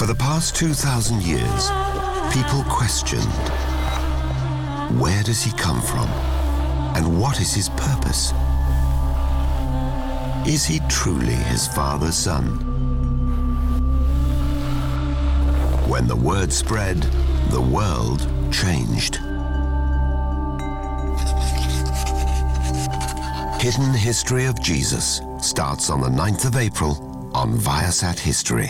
For the past 2,000 years, people questioned, where does he come from? And what is his purpose? Is he truly his father's son? When the word spread, the world changed. Hidden History of Jesus starts on the 9th of April on Viasat History.